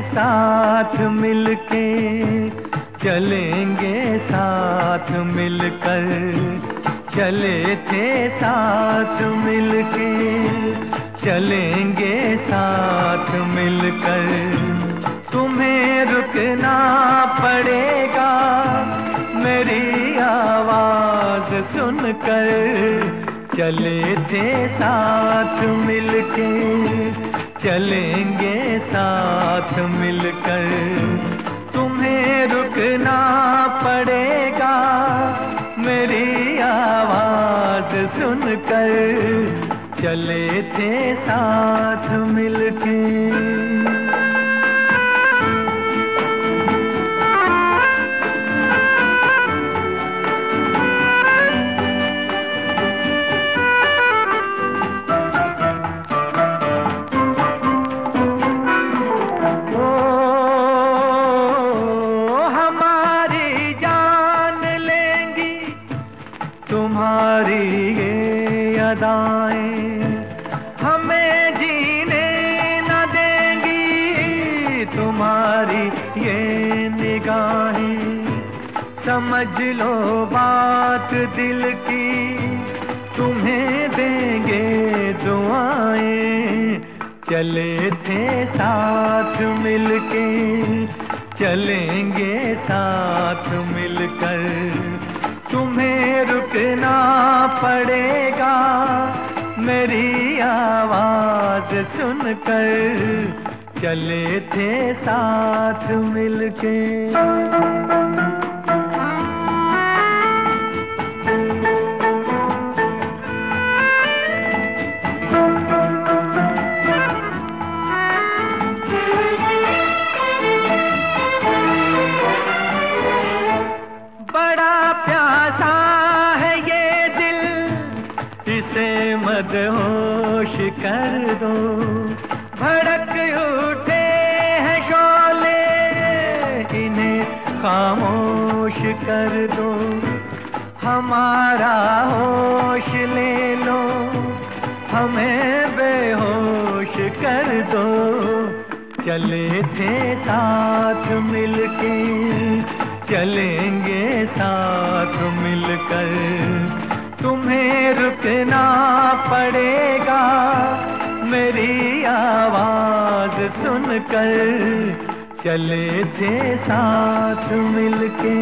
साथ मिलके, चलेंगे साथ मिलकर। चले थे साथ मिलके, चलेंगे साथ मिलकर। तुम्हें रुकना पड़ेगा, मेरी आवाज़ सुनकर। चले थे साथ मिलके चलेंगे साथ मिलकर। तुम्हें रुकना पड़ेगा मेरी आवाज़ सुनकर। चले थे साथ मिलके अदाएँ हमें जीने न देंगी तुम्हारी ये निगाहें। समझ लो बात दिल की, तुम्हें देंगे दुआएँ। चले थे साथ मिलके, चलेंगे साथ मिलकर। तुम्हें रुकना पड़ेगा मेरी आवाज़ सुनकर चले थे साथ मिलके। इसे मदहोश कर दो। भड़क उठे हैं शोले, इन्हें खामोश कर दो। हमारा होश ले लो, हमें बेहोश कर दो। चले थे साथ मिलके, चलेंगे साथ मिलकर। तुम्हें रुकना पड़ेगा। मेरी आवाज़ सुनकर चले थे साथ मिलके।